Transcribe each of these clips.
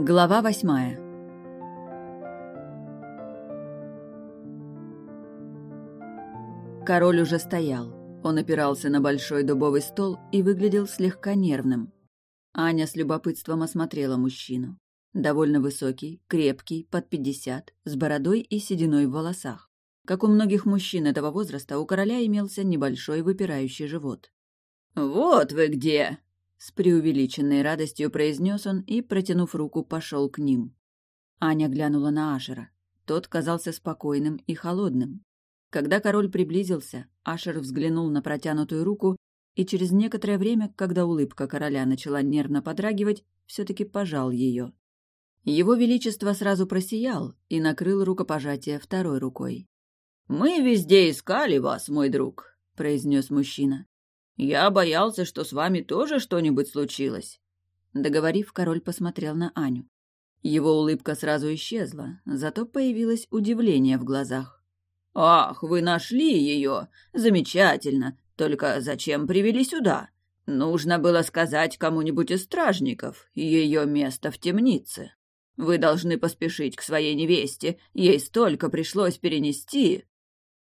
Глава восьмая Король уже стоял. Он опирался на большой дубовый стол и выглядел слегка нервным. Аня с любопытством осмотрела мужчину. Довольно высокий, крепкий, под пятьдесят, с бородой и сединой в волосах. Как у многих мужчин этого возраста, у короля имелся небольшой выпирающий живот. «Вот вы где!» С преувеличенной радостью произнес он и, протянув руку, пошел к ним. Аня глянула на Ашера. Тот казался спокойным и холодным. Когда король приблизился, Ашер взглянул на протянутую руку и через некоторое время, когда улыбка короля начала нервно подрагивать, все-таки пожал ее. Его Величество сразу просиял и накрыл рукопожатие второй рукой. «Мы везде искали вас, мой друг», — произнес мужчина. «Я боялся, что с вами тоже что-нибудь случилось». Договорив, король посмотрел на Аню. Его улыбка сразу исчезла, зато появилось удивление в глазах. «Ах, вы нашли ее! Замечательно! Только зачем привели сюда? Нужно было сказать кому-нибудь из стражников, ее место в темнице. Вы должны поспешить к своей невесте, ей столько пришлось перенести».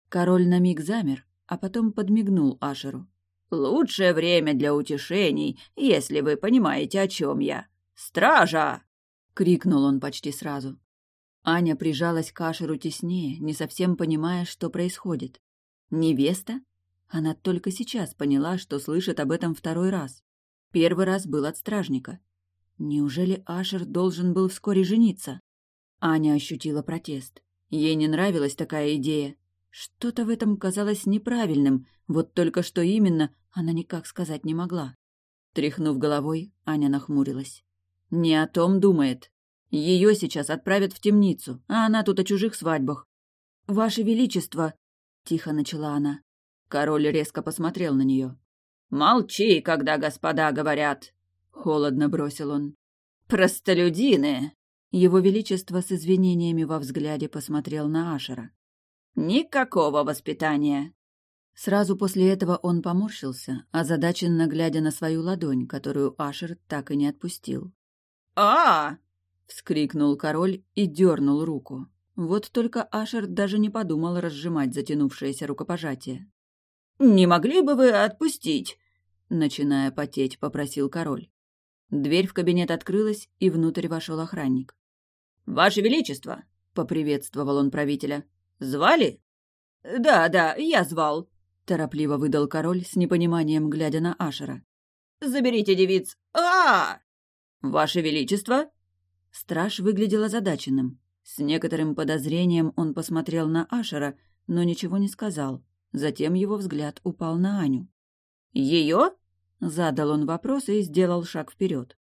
Король на миг замер, а потом подмигнул Ашеру. Лучшее время для утешений, если вы понимаете, о чем я. Стража!» — крикнул он почти сразу. Аня прижалась к Ашеру теснее, не совсем понимая, что происходит. «Невеста?» Она только сейчас поняла, что слышит об этом второй раз. Первый раз был от стражника. Неужели Ашер должен был вскоре жениться? Аня ощутила протест. Ей не нравилась такая идея. Что-то в этом казалось неправильным, вот только что именно она никак сказать не могла. Тряхнув головой, Аня нахмурилась. Не о том думает. Ее сейчас отправят в темницу, а она тут о чужих свадьбах. «Ваше Величество!» — тихо начала она. Король резко посмотрел на нее. «Молчи, когда господа говорят!» — холодно бросил он. «Простолюдины!» Его Величество с извинениями во взгляде посмотрел на Ашера. Никакого воспитания. Сразу после этого он поморщился, озадаченно глядя на свою ладонь, которую Ашер так и не отпустил. а, -а, вскрикнул король и дернул руку. Вот только Ашер даже не подумал разжимать затянувшееся рукопожатие. «Не могли бы вы отпустить?» Начиная потеть, попросил король. Дверь в кабинет открылась, и внутрь вошел охранник. «Ваше Величество!» — поприветствовал он правителя. Звали? Да, да, я звал, торопливо выдал король с непониманием, глядя на Ашера. Заберите девиц. А! -а, -а! Ваше величество? Страж выглядел озадаченным. С некоторым подозрением он посмотрел на Ашера, но ничего не сказал. Затем его взгляд упал на Аню. Ее? Задал он вопрос и сделал шаг вперед.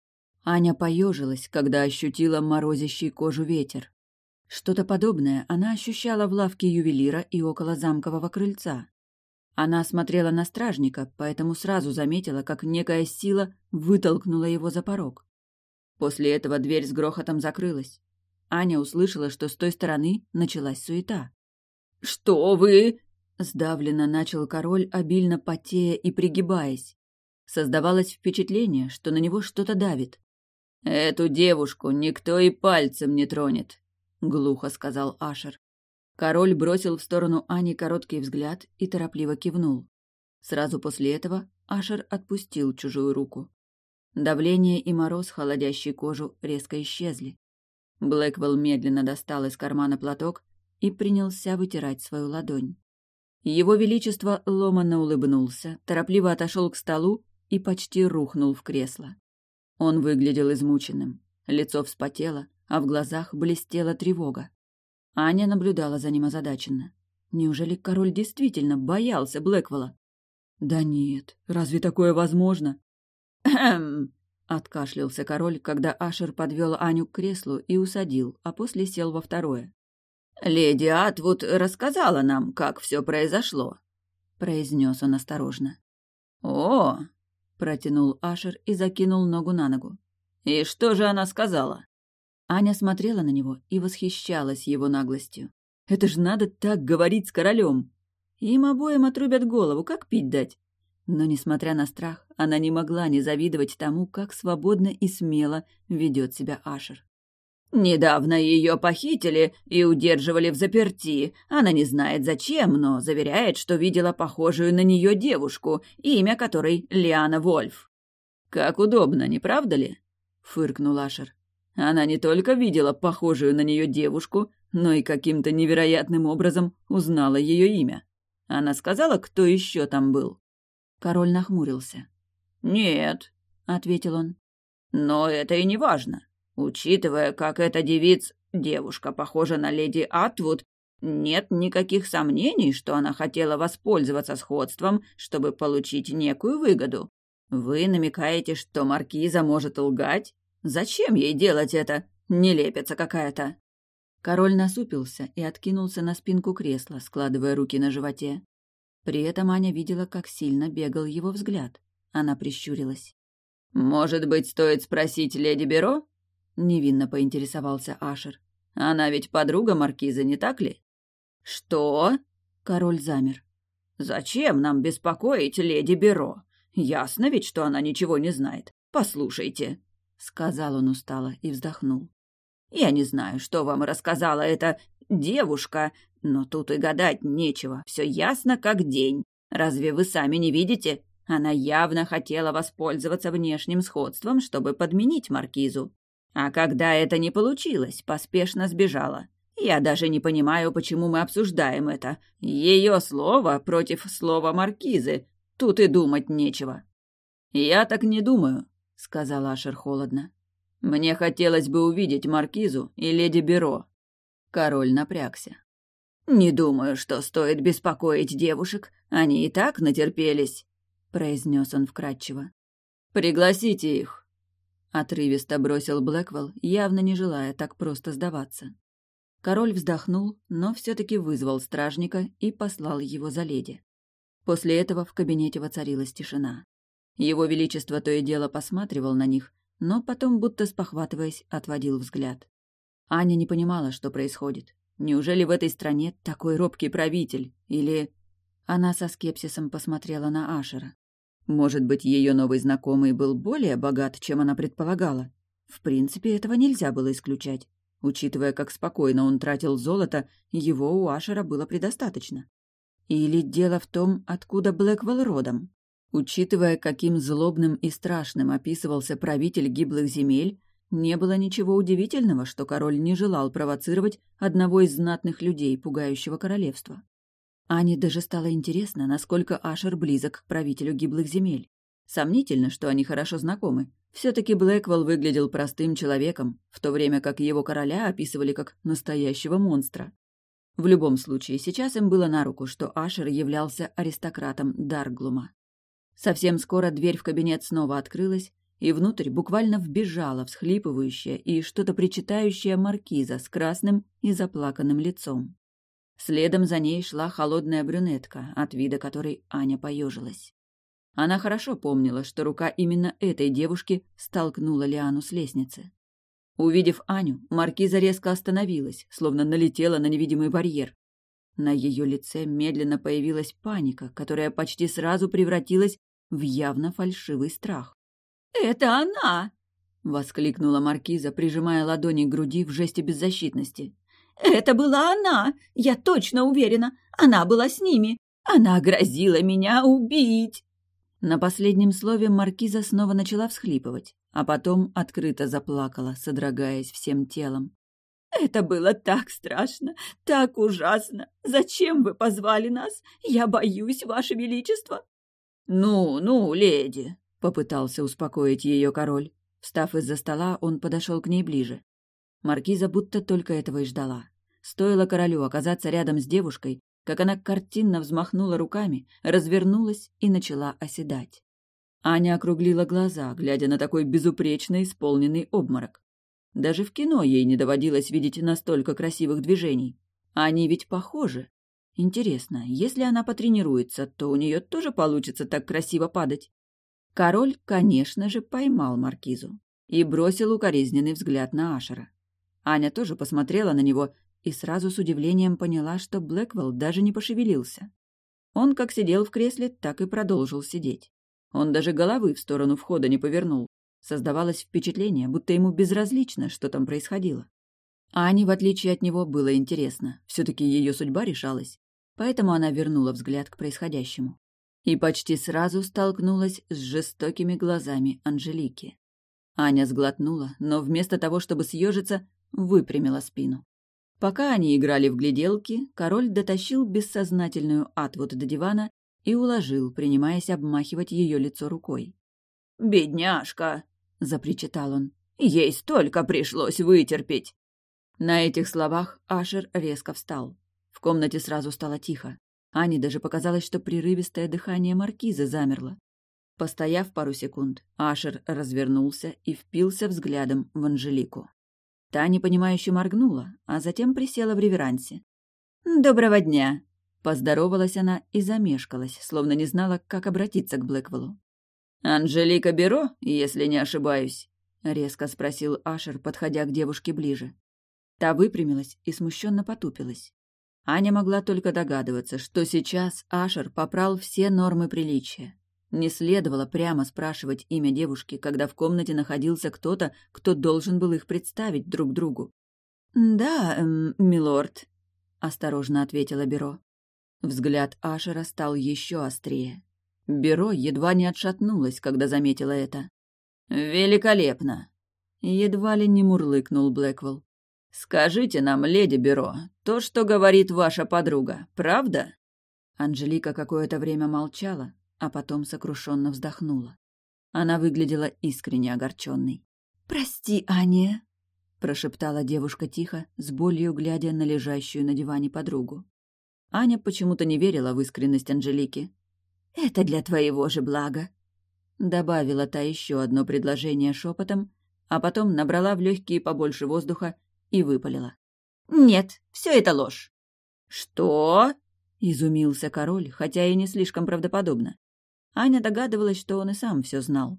Аня поежилась, когда ощутила морозящий кожу ветер. Что-то подобное она ощущала в лавке ювелира и около замкового крыльца. Она смотрела на стражника, поэтому сразу заметила, как некая сила вытолкнула его за порог. После этого дверь с грохотом закрылась. Аня услышала, что с той стороны началась суета. «Что вы?» — сдавленно начал король, обильно потея и пригибаясь. Создавалось впечатление, что на него что-то давит. «Эту девушку никто и пальцем не тронет. — глухо сказал Ашер. Король бросил в сторону Ани короткий взгляд и торопливо кивнул. Сразу после этого Ашер отпустил чужую руку. Давление и мороз, холодящий кожу, резко исчезли. Блэквелл медленно достал из кармана платок и принялся вытирать свою ладонь. Его Величество ломанно улыбнулся, торопливо отошел к столу и почти рухнул в кресло. Он выглядел измученным. Лицо вспотело, а в глазах блестела тревога. Аня наблюдала за ним озадаченно. Неужели король действительно боялся Блэквелла? Да нет, разве такое возможно? Хм, откашлялся король, когда Ашер подвел Аню к креслу и усадил, а после сел во второе. Леди Атвуд рассказала нам, как все произошло, произнес он осторожно. О, протянул Ашер и закинул ногу на ногу. И что же она сказала? Аня смотрела на него и восхищалась его наглостью. Это ж надо так говорить с королем. Им обоим отрубят голову, как пить дать. Но, несмотря на страх, она не могла не завидовать тому, как свободно и смело ведет себя Ашер. Недавно ее похитили и удерживали в заперти. Она не знает зачем, но заверяет, что видела похожую на нее девушку, имя которой Лиана Вольф. «Как удобно, не правда ли?» — фыркнул Ашер. Она не только видела похожую на нее девушку, но и каким-то невероятным образом узнала ее имя. Она сказала, кто еще там был. Король нахмурился. «Нет», — ответил он. «Но это и не важно. Учитывая, как эта девиц, девушка похожа на леди Атвуд, нет никаких сомнений, что она хотела воспользоваться сходством, чтобы получить некую выгоду. Вы намекаете, что маркиза может лгать? Зачем ей делать это? Нелепица какая-то. Король насупился и откинулся на спинку кресла, складывая руки на животе. При этом Аня видела, как сильно бегал его взгляд. Она прищурилась. «Может быть, стоит спросить леди Беро?» Невинно поинтересовался Ашер. «Она ведь подруга маркиза, не так ли?» «Что?» Король замер. «Зачем нам беспокоить леди Беро? Ясно ведь, что она ничего не знает. Послушайте», — сказал он устало и вздохнул. «Я не знаю, что вам рассказала эта девушка, но тут и гадать нечего. Все ясно, как день. Разве вы сами не видите? Она явно хотела воспользоваться внешним сходством, чтобы подменить маркизу. А когда это не получилось, поспешно сбежала. Я даже не понимаю, почему мы обсуждаем это. Ее слово против слова маркизы. Тут и думать нечего. Я так не думаю, сказал Ашер холодно. Мне хотелось бы увидеть маркизу и леди Беро. Король напрягся. Не думаю, что стоит беспокоить девушек. Они и так натерпелись, произнес он вкратчиво. Пригласите их. Отрывисто бросил Блэквелл, явно не желая так просто сдаваться. Король вздохнул, но все-таки вызвал стражника и послал его за леди. После этого в кабинете воцарилась тишина. Его Величество то и дело посматривал на них, но потом, будто спохватываясь, отводил взгляд. Аня не понимала, что происходит. Неужели в этой стране такой робкий правитель? Или... Она со скепсисом посмотрела на Ашера. Может быть, ее новый знакомый был более богат, чем она предполагала? В принципе, этого нельзя было исключать. Учитывая, как спокойно он тратил золото, его у Ашера было предостаточно. Или дело в том, откуда Блэквелл родом? Учитывая, каким злобным и страшным описывался правитель гиблых земель, не было ничего удивительного, что король не желал провоцировать одного из знатных людей, пугающего королевства. Ане даже стало интересно, насколько Ашер близок к правителю гиблых земель. Сомнительно, что они хорошо знакомы. Все-таки Блэквелл выглядел простым человеком, в то время как его короля описывали как настоящего монстра. В любом случае, сейчас им было на руку, что Ашер являлся аристократом Дарглума. Совсем скоро дверь в кабинет снова открылась, и внутрь буквально вбежала всхлипывающая и что-то причитающая маркиза с красным и заплаканным лицом. Следом за ней шла холодная брюнетка, от вида которой Аня поежилась. Она хорошо помнила, что рука именно этой девушки столкнула Лиану с лестницы. Увидев Аню, маркиза резко остановилась, словно налетела на невидимый барьер. На ее лице медленно появилась паника, которая почти сразу превратилась в явно фальшивый страх. «Это она!» — воскликнула маркиза, прижимая ладони к груди в жесте беззащитности. Это была она, я точно уверена. Она была с ними. Она грозила меня убить. На последнем слове маркиза снова начала всхлипывать, а потом открыто заплакала, содрогаясь всем телом. «Это было так страшно, так ужасно! Зачем вы позвали нас? Я боюсь, Ваше Величество!» «Ну, ну, леди!» — попытался успокоить ее король. Встав из-за стола, он подошел к ней ближе. Маркиза будто только этого и ждала. Стоило королю оказаться рядом с девушкой, как она картинно взмахнула руками, развернулась и начала оседать. Аня округлила глаза, глядя на такой безупречно исполненный обморок. Даже в кино ей не доводилось видеть настолько красивых движений. Они ведь похожи. Интересно, если она потренируется, то у нее тоже получится так красиво падать. Король, конечно же, поймал маркизу и бросил укоризненный взгляд на Ашера. Аня тоже посмотрела на него и сразу с удивлением поняла, что Блэквелл даже не пошевелился. Он как сидел в кресле, так и продолжил сидеть. Он даже головы в сторону входа не повернул. Создавалось впечатление, будто ему безразлично, что там происходило. Ане, в отличие от него, было интересно. все таки ее судьба решалась. Поэтому она вернула взгляд к происходящему. И почти сразу столкнулась с жестокими глазами Анжелики. Аня сглотнула, но вместо того, чтобы съежиться, выпрямила спину. Пока они играли в гляделки, король дотащил бессознательную Атвуд до дивана и уложил, принимаясь обмахивать ее лицо рукой. «Бедняжка!» — запричитал он. «Ей столько пришлось вытерпеть!» На этих словах Ашер резко встал. В комнате сразу стало тихо. Ане даже показалось, что прерывистое дыхание маркиза замерло. Постояв пару секунд, Ашер развернулся и впился взглядом в Анжелику. Та непонимающе моргнула, а затем присела в реверансе. «Доброго дня!» Поздоровалась она и замешкалась, словно не знала, как обратиться к Блэквеллу. «Анжелика Беро, если не ошибаюсь?» — резко спросил Ашер, подходя к девушке ближе. Та выпрямилась и смущенно потупилась. Аня могла только догадываться, что сейчас Ашер попрал все нормы приличия. Не следовало прямо спрашивать имя девушки, когда в комнате находился кто-то, кто должен был их представить друг другу. «Да, эм, милорд», — осторожно ответила Беро. Взгляд Ашера стал еще острее. Беро едва не отшатнулась, когда заметила это. «Великолепно!» Едва ли не мурлыкнул Блэквелл. «Скажите нам, леди Бюро, то, что говорит ваша подруга, правда?» Анжелика какое-то время молчала, а потом сокрушенно вздохнула. Она выглядела искренне огорченной. «Прости, Аня», — прошептала девушка тихо, с болью глядя на лежащую на диване подругу. Аня почему-то не верила в искренность Анжелики. «Это для твоего же блага», — добавила та еще одно предложение шепотом, а потом набрала в легкие побольше воздуха и выпалила. «Нет, все это ложь». «Что?» — изумился король, хотя и не слишком правдоподобно. Аня догадывалась, что он и сам все знал.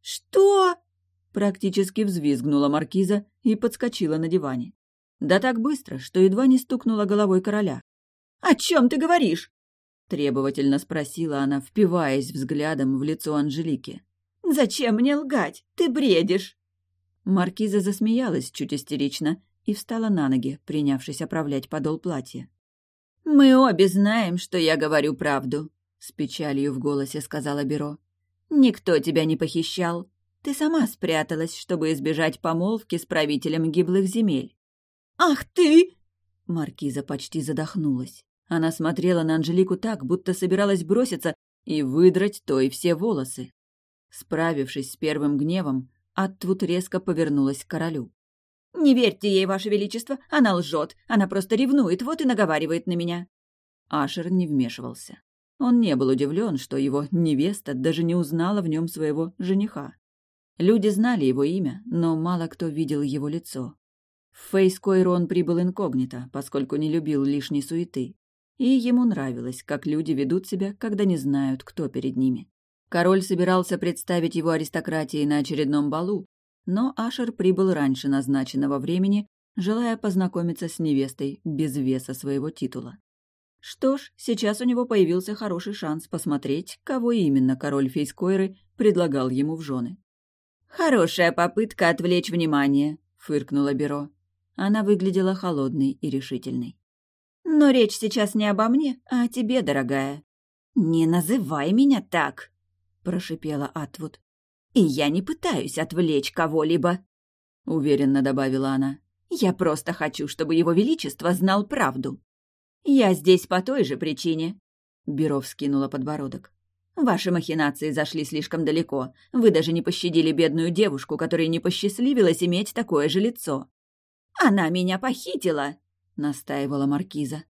«Что?» — практически взвизгнула маркиза и подскочила на диване. Да так быстро, что едва не стукнула головой короля. «О чем ты говоришь?» — требовательно спросила она, впиваясь взглядом в лицо Анжелики. «Зачем мне лгать? Ты бредишь!» Маркиза засмеялась чуть истерично и встала на ноги, принявшись оправлять подол платья. «Мы обе знаем, что я говорю правду», — с печалью в голосе сказала Беро. «Никто тебя не похищал. Ты сама спряталась, чтобы избежать помолвки с правителем гиблых земель». «Ах ты!» Маркиза почти задохнулась. Она смотрела на Анжелику так, будто собиралась броситься и выдрать той все волосы. Справившись с первым гневом, Аттвуд резко повернулась к королю. «Не верьте ей, ваше величество, она лжет, она просто ревнует, вот и наговаривает на меня». Ашер не вмешивался. Он не был удивлен, что его невеста даже не узнала в нем своего жениха. Люди знали его имя, но мало кто видел его лицо. В Фейскойру он прибыл инкогнито, поскольку не любил лишней суеты. И ему нравилось, как люди ведут себя, когда не знают, кто перед ними. Король собирался представить его аристократии на очередном балу, но Ашер прибыл раньше назначенного времени, желая познакомиться с невестой без веса своего титула. Что ж, сейчас у него появился хороший шанс посмотреть, кого именно король Фейскойры предлагал ему в жены. «Хорошая попытка отвлечь внимание», — фыркнула Беро. Она выглядела холодной и решительной. «Но речь сейчас не обо мне, а о тебе, дорогая». «Не называй меня так», — прошипела Атвуд. «И я не пытаюсь отвлечь кого-либо», — уверенно добавила она. «Я просто хочу, чтобы его величество знал правду». «Я здесь по той же причине», — Бюро вскинула подбородок. «Ваши махинации зашли слишком далеко. Вы даже не пощадили бедную девушку, которой не посчастливилось иметь такое же лицо». «Она меня похитила», — настаивала Маркиза.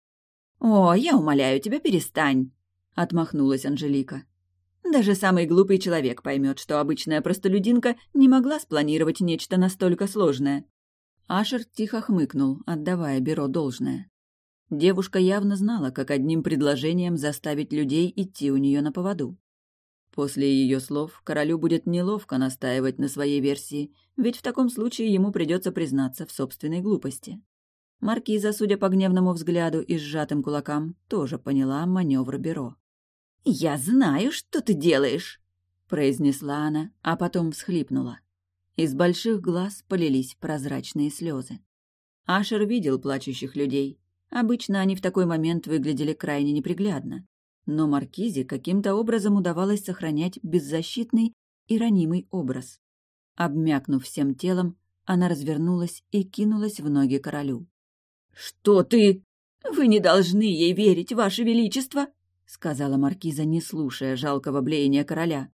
«О, я умоляю тебя, перестань», — отмахнулась Анжелика. Даже самый глупый человек поймет, что обычная простолюдинка не могла спланировать нечто настолько сложное. Ашер тихо хмыкнул, отдавая Беро должное. Девушка явно знала, как одним предложением заставить людей идти у нее на поводу. После ее слов королю будет неловко настаивать на своей версии, ведь в таком случае ему придется признаться в собственной глупости. Маркиза, судя по гневному взгляду и сжатым кулакам, тоже поняла маневр Беро. «Я знаю, что ты делаешь», — произнесла она, а потом всхлипнула. Из больших глаз полились прозрачные слезы. Ашер видел плачущих людей. Обычно они в такой момент выглядели крайне неприглядно. Но Маркизе каким-то образом удавалось сохранять беззащитный и ранимый образ. Обмякнув всем телом, она развернулась и кинулась в ноги королю. «Что ты? Вы не должны ей верить, Ваше Величество!» — сказала маркиза, не слушая жалкого блеяния короля.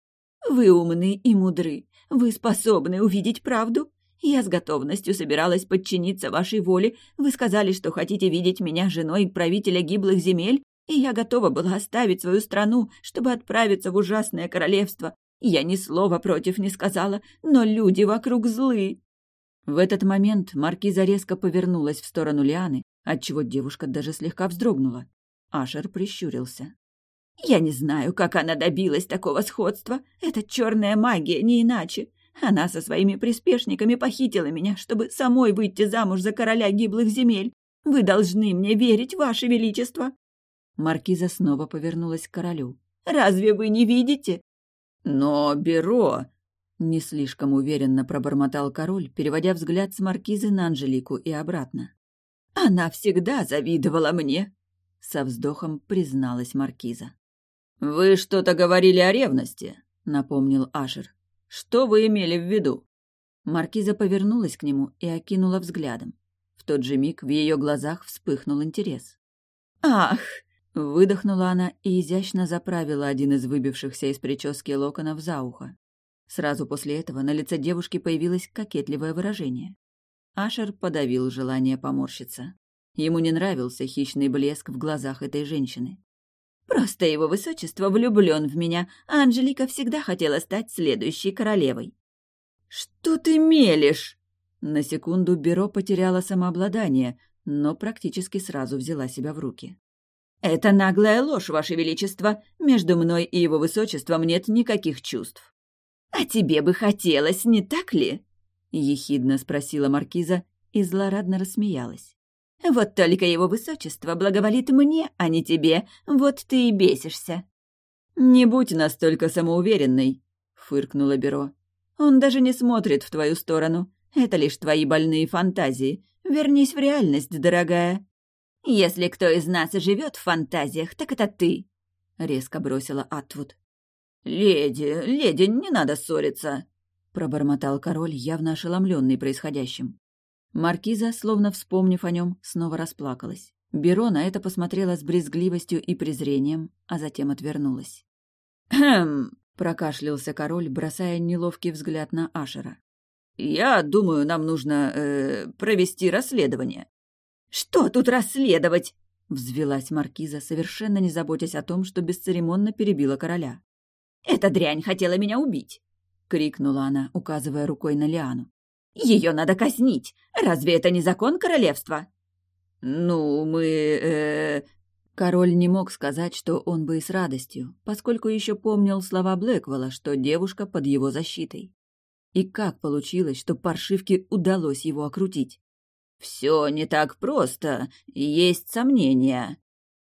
«Вы умны и мудры. Вы способны увидеть правду. Я с готовностью собиралась подчиниться вашей воле. Вы сказали, что хотите видеть меня женой правителя гиблых земель, и я готова была оставить свою страну, чтобы отправиться в ужасное королевство. Я ни слова против не сказала, но люди вокруг злы. В этот момент маркиза резко повернулась в сторону Лианы, отчего девушка даже слегка вздрогнула. Ашер прищурился. «Я не знаю, как она добилась такого сходства. Это черная магия, не иначе. Она со своими приспешниками похитила меня, чтобы самой выйти замуж за короля гиблых земель. Вы должны мне верить, ваше величество!» Маркиза снова повернулась к королю. «Разве вы не видите?» «Но, Беро...» Не слишком уверенно пробормотал король, переводя взгляд с маркизы на Анжелику и обратно. «Она всегда завидовала мне!» Со вздохом призналась маркиза. «Вы что-то говорили о ревности», — напомнил Ашер. «Что вы имели в виду?» Маркиза повернулась к нему и окинула взглядом. В тот же миг в ее глазах вспыхнул интерес. «Ах!» — выдохнула она и изящно заправила один из выбившихся из прически локонов за ухо. Сразу после этого на лице девушки появилось кокетливое выражение. Ашер подавил желание поморщиться. Ему не нравился хищный блеск в глазах этой женщины. «Просто его высочество влюблен в меня, а Анжелика всегда хотела стать следующей королевой». «Что ты мелешь?» На секунду Бюро потеряла самообладание, но практически сразу взяла себя в руки. «Это наглая ложь, Ваше Величество. Между мной и его высочеством нет никаких чувств». «А тебе бы хотелось, не так ли?» — ехидно спросила маркиза и злорадно рассмеялась. «Вот только его высочество благоволит мне, а не тебе, вот ты и бесишься». «Не будь настолько самоуверенной», — фыркнула Беро. «Он даже не смотрит в твою сторону. Это лишь твои больные фантазии. Вернись в реальность, дорогая». «Если кто из нас и живет в фантазиях, так это ты», — резко бросила Атвуд. «Леди, леди, не надо ссориться!» — пробормотал король, явно ошеломленный происходящим. Маркиза, словно вспомнив о нем, снова расплакалась. Беро на это посмотрела с брезгливостью и презрением, а затем отвернулась. «Хм!» — прокашлялся король, бросая неловкий взгляд на Ашера. «Я думаю, нам нужно э, провести расследование». «Что тут расследовать?» — взвелась маркиза, совершенно не заботясь о том, что бесцеремонно перебила короля. «Эта дрянь хотела меня убить!» — крикнула она, указывая рукой на Лиану. «Ее надо казнить! Разве это не закон королевства?» «Ну, мы... Э... Король не мог сказать, что он бы и с радостью, поскольку еще помнил слова Блэквелла, что девушка под его защитой. И как получилось, что паршивке удалось его окрутить? «Все не так просто, есть сомнения».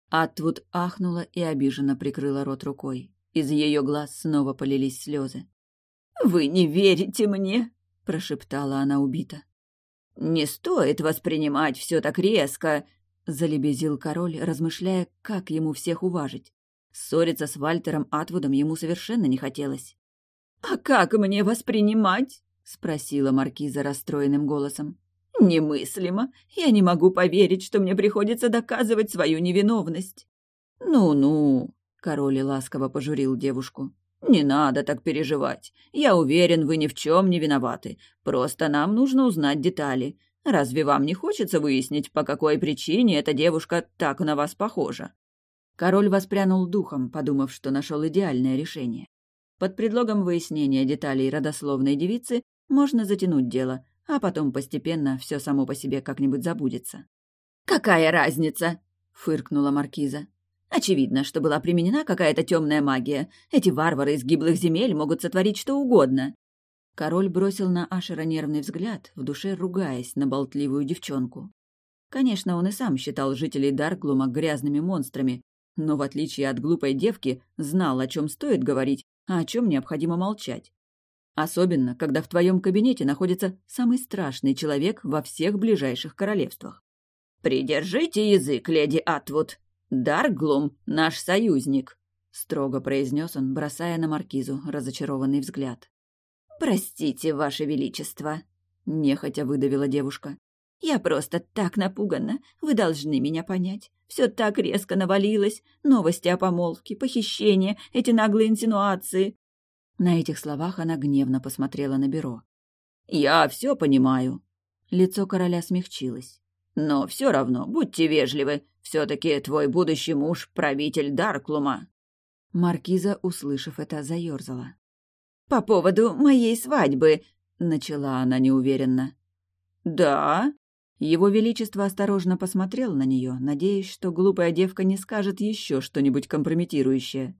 Атвуд ахнула и обиженно прикрыла рот рукой. Из ее глаз снова полились слезы. «Вы не верите мне?» — прошептала она убито. «Не стоит воспринимать все так резко», — залебезил король, размышляя, как ему всех уважить. Ссориться с Вальтером Атвудом ему совершенно не хотелось. «А как мне воспринимать?» — спросила маркиза расстроенным голосом. «Немыслимо. Я не могу поверить, что мне приходится доказывать свою невиновность». «Ну-ну», Король ласково пожурил девушку. «Не надо так переживать. Я уверен, вы ни в чем не виноваты. Просто нам нужно узнать детали. Разве вам не хочется выяснить, по какой причине эта девушка так на вас похожа?» Король воспрянул духом, подумав, что нашел идеальное решение. Под предлогом выяснения деталей родословной девицы можно затянуть дело, а потом постепенно все само по себе как-нибудь забудется. «Какая разница?» — фыркнула маркиза. Очевидно, что была применена какая-то темная магия. Эти варвары из гиблых земель могут сотворить что угодно. Король бросил на Ашера нервный взгляд, в душе ругаясь на болтливую девчонку. Конечно, он и сам считал жителей Дарглума грязными монстрами, но, в отличие от глупой девки, знал, о чем стоит говорить, а о чем необходимо молчать. Особенно, когда в твоем кабинете находится самый страшный человек во всех ближайших королевствах. «Придержите язык, леди Атвуд. Дарглум — наш союзник», — строго произнес он, бросая на маркизу разочарованный взгляд. «Простите, ваше величество», — нехотя выдавила девушка. «Я просто так напугана. Вы должны меня понять. Все так резко навалилось. Новости о помолвке, похищение, эти наглые инсинуации». На этих словах она гневно посмотрела на бюро. «Я все понимаю». Лицо короля смягчилось. «Но все равно, будьте вежливы. Все-таки твой будущий муж — правитель Дарклума». Маркиза, услышав это, заерзала. «По поводу моей свадьбы», — начала она неуверенно. «Да?» Его Величество осторожно посмотрел на нее, надеясь, что глупая девка не скажет еще что-нибудь компрометирующее.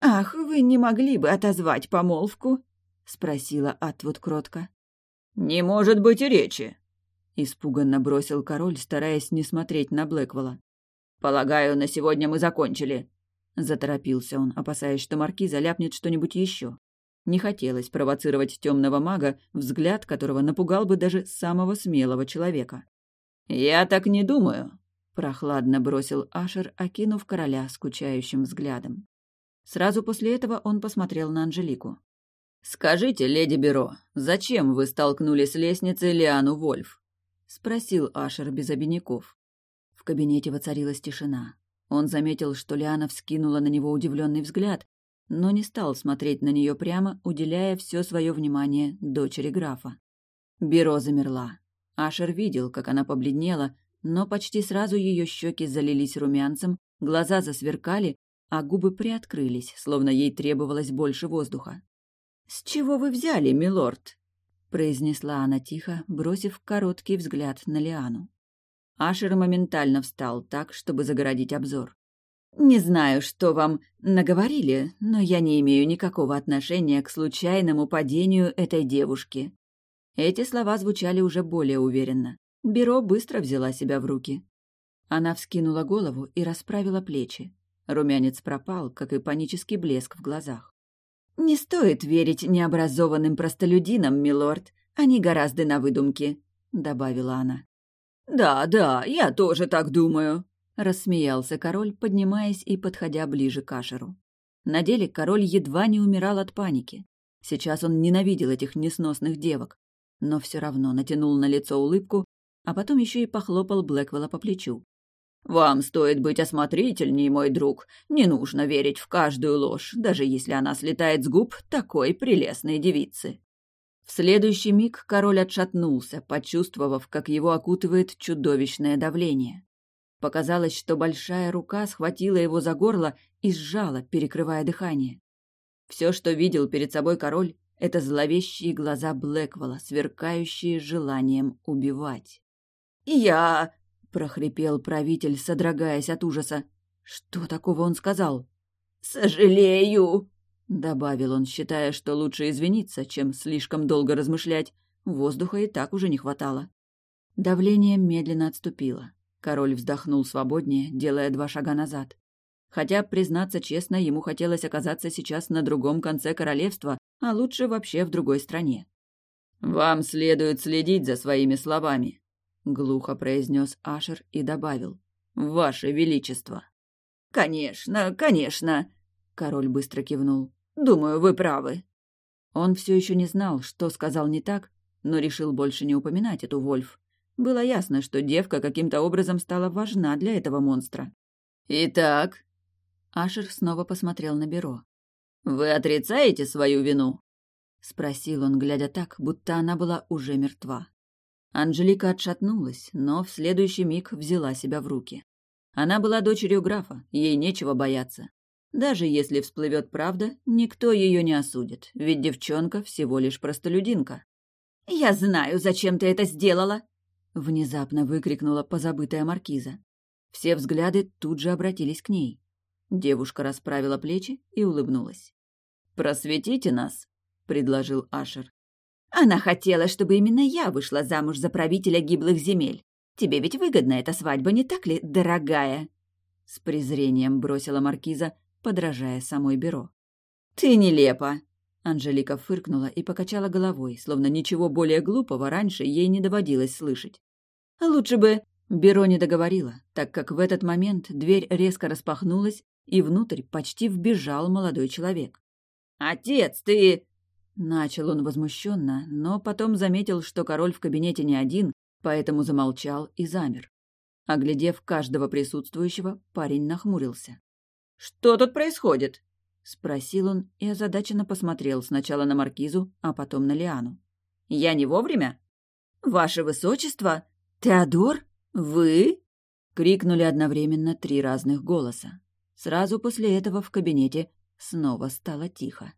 «Ах, вы не могли бы отозвать помолвку?» — спросила Атвуд кротко. «Не может быть и речи!» — испуганно бросил король, стараясь не смотреть на Блэквелла. «Полагаю, на сегодня мы закончили», — заторопился он, опасаясь, что маркиза ляпнет что-нибудь еще. Не хотелось провоцировать темного мага, взгляд которого напугал бы даже самого смелого человека. «Я так не думаю», — прохладно бросил Ашер, окинув короля скучающим взглядом. Сразу после этого он посмотрел на Анжелику. «Скажите, леди Беро, зачем вы столкнули с лестницей Лиану Вольф?» — спросил Ашер без обиняков. В кабинете воцарилась тишина. Он заметил, что Лиана вскинула на него удивленный взгляд, но не стал смотреть на нее прямо, уделяя все свое внимание дочери графа. Бюро замерла. Ашер видел, как она побледнела, но почти сразу ее щеки залились румянцем, глаза засверкали, а губы приоткрылись, словно ей требовалось больше воздуха. «С чего вы взяли, милорд?» — произнесла она тихо, бросив короткий взгляд на Лиану. Ашер моментально встал так, чтобы загородить обзор. «Не знаю, что вам наговорили, но я не имею никакого отношения к случайному падению этой девушки». Эти слова звучали уже более уверенно. Бюро быстро взяла себя в руки. Она вскинула голову и расправила плечи. Румянец пропал, как и панический блеск в глазах. «Не стоит верить необразованным простолюдинам, милорд. Они гораздо на выдумке», — добавила она. «Да, да, я тоже так думаю», — рассмеялся король, поднимаясь и подходя ближе к Ашеру. На деле король едва не умирал от паники. Сейчас он ненавидел этих несносных девок, но все равно натянул на лицо улыбку, а потом еще и похлопал Блэквелла по плечу. «Вам стоит быть осмотрительней, мой друг. Не нужно верить в каждую ложь, даже если она слетает с губ такой прелестной девицы». В следующий миг король отшатнулся, почувствовав, как его окутывает чудовищное давление. Показалось, что большая рука схватила его за горло и сжала, перекрывая дыхание. Все, что видел перед собой король, это зловещие глаза Блэквелла, сверкающие желанием убивать. «Я...» — прохрипел правитель, содрогаясь от ужаса. «Что такого он сказал?» «Сожалею!» — добавил он, считая, что лучше извиниться, чем слишком долго размышлять. Воздуха и так уже не хватало. Давление медленно отступило. Король вздохнул свободнее, делая два шага назад. Хотя, признаться честно, ему хотелось оказаться сейчас на другом конце королевства, а лучше вообще в другой стране. «Вам следует следить за своими словами», — глухо произнес Ашер и добавил. «Ваше Величество». «Конечно, конечно», — король быстро кивнул. «Думаю, вы правы». Он все еще не знал, что сказал не так, но решил больше не упоминать эту Вольф. Было ясно, что девка каким-то образом стала важна для этого монстра. «Итак...» Ашер снова посмотрел на бюро. «Вы отрицаете свою вину?» Спросил он, глядя так, будто она была уже мертва. Анжелика отшатнулась, но в следующий миг взяла себя в руки. Она была дочерью графа, ей нечего бояться. Даже если всплывет правда, никто ее не осудит, ведь девчонка всего лишь простолюдинка. «Я знаю, зачем ты это сделала!» Внезапно выкрикнула позабытая маркиза. Все взгляды тут же обратились к ней. Девушка расправила плечи и улыбнулась. «Просветите нас», — предложил Ашер. «Она хотела, чтобы именно я вышла замуж за правителя гиблых земель. Тебе ведь выгодна эта свадьба, не так ли, дорогая?» С презрением бросила маркиза, подражая самой Беро. «Ты нелепа!» Анжелика фыркнула и покачала головой, словно ничего более глупого раньше ей не доводилось слышать. «Лучше бы...» Беро не договорила, так как в этот момент дверь резко распахнулась, и внутрь почти вбежал молодой человек. «Отец, ты...» Начал он возмущенно, но потом заметил, что король в кабинете не один, поэтому замолчал и замер. Оглядев каждого присутствующего, парень нахмурился. «Что тут происходит?» — спросил он и озадаченно посмотрел сначала на маркизу, а потом на Лиану. «Я не вовремя?» «Ваше высочество? Теодор? Вы?» — крикнули одновременно три разных голоса. Сразу после этого в кабинете снова стало тихо.